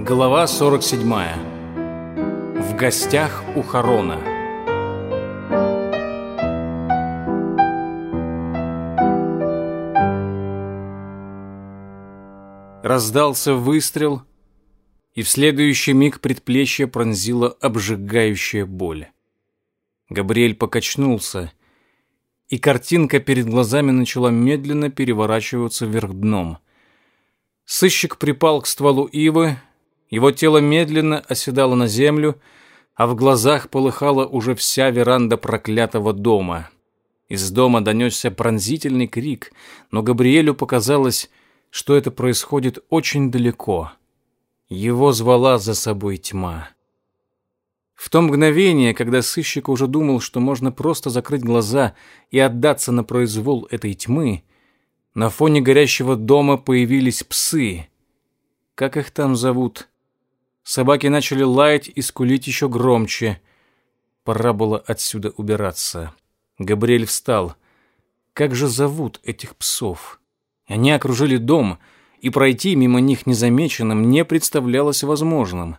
Глава 47. В гостях у Харона. Раздался выстрел, и в следующий миг предплечье пронзила обжигающая боль. Габриэль покачнулся, и картинка перед глазами начала медленно переворачиваться вверх дном. Сыщик припал к стволу ивы, его тело медленно оседало на землю, а в глазах полыхала уже вся веранда проклятого дома. Из дома донесся пронзительный крик, но Габриэлю показалось, что это происходит очень далеко. Его звала за собой тьма. В то мгновение, когда сыщик уже думал, что можно просто закрыть глаза и отдаться на произвол этой тьмы, на фоне горящего дома появились псы. Как их там зовут? Собаки начали лаять и скулить еще громче. Пора было отсюда убираться. Габриэль встал. Как же зовут этих псов? Они окружили дом, и пройти мимо них незамеченным не представлялось возможным.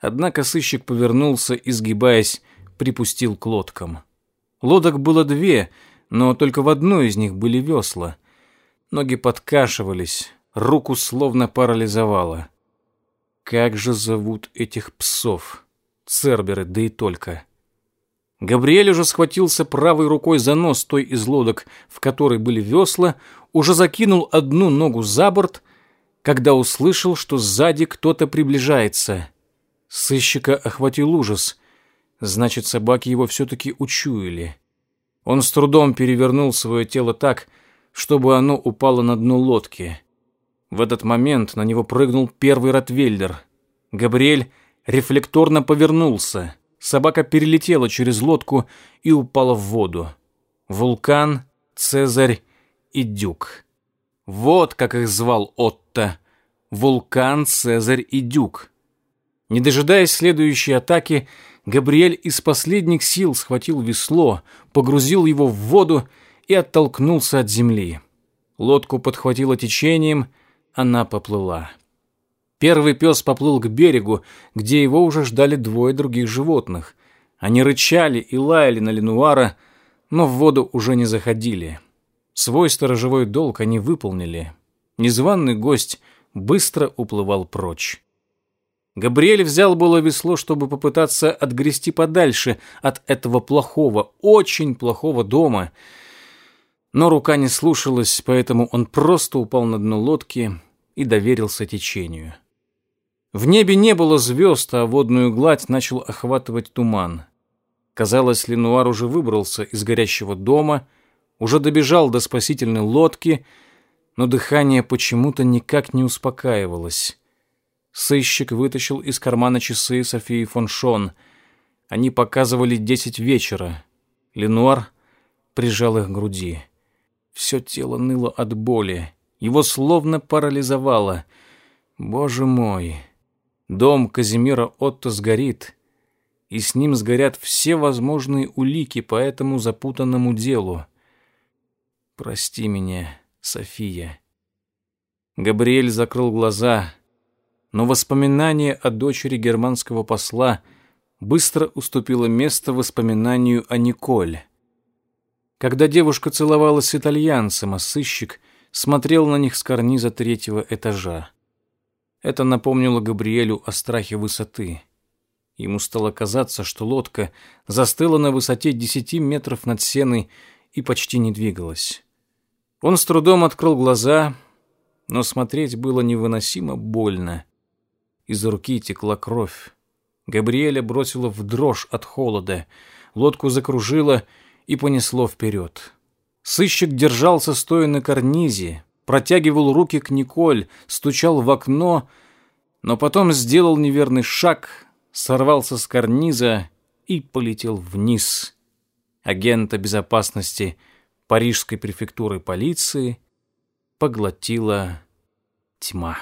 Однако сыщик повернулся, и, сгибаясь, припустил к лодкам. Лодок было две, но только в одной из них были весла. Ноги подкашивались, руку словно парализовало. Как же зовут этих псов? Церберы, да и только. Габриэль уже схватился правой рукой за нос той из лодок, в которой были весла, уже закинул одну ногу за борт, когда услышал, что сзади кто-то приближается. Сыщика охватил ужас. Значит, собаки его все-таки учуяли. Он с трудом перевернул свое тело так, чтобы оно упало на дно лодки. В этот момент на него прыгнул первый ротвейлер. Габриэль рефлекторно повернулся. Собака перелетела через лодку и упала в воду. Вулкан, Цезарь и Дюк. Вот как их звал Отто. Вулкан, Цезарь и Дюк. Не дожидаясь следующей атаки, Габриэль из последних сил схватил весло, погрузил его в воду и оттолкнулся от земли. Лодку подхватило течением, она поплыла. Первый пес поплыл к берегу, где его уже ждали двое других животных. Они рычали и лаяли на Ленуара, но в воду уже не заходили. Свой сторожевой долг они выполнили. Незваный гость быстро уплывал прочь. Габриэль взял было весло, чтобы попытаться отгрести подальше от этого плохого, очень плохого дома — но рука не слушалась, поэтому он просто упал на дно лодки и доверился течению. В небе не было звезд, а водную гладь начал охватывать туман. Казалось, Ленуар уже выбрался из горящего дома, уже добежал до спасительной лодки, но дыхание почему-то никак не успокаивалось. Сыщик вытащил из кармана часы Софии фон Шон. Они показывали десять вечера. Ленуар прижал их к груди. Все тело ныло от боли. Его словно парализовало. Боже мой! Дом Казимира Отто сгорит. И с ним сгорят все возможные улики по этому запутанному делу. Прости меня, София. Габриэль закрыл глаза, но воспоминание о дочери германского посла быстро уступило место воспоминанию о Николь. Когда девушка целовалась с итальянцем, а сыщик смотрел на них с карниза третьего этажа. Это напомнило Габриэлю о страхе высоты. Ему стало казаться, что лодка застыла на высоте десяти метров над сеной и почти не двигалась. Он с трудом открыл глаза, но смотреть было невыносимо больно. Из руки текла кровь. Габриэля бросила в дрожь от холода. Лодку закружила, и понесло вперед. Сыщик держался стоя на карнизе, протягивал руки к Николь, стучал в окно, но потом сделал неверный шаг, сорвался с карниза и полетел вниз. Агента безопасности Парижской префектуры полиции поглотила тьма.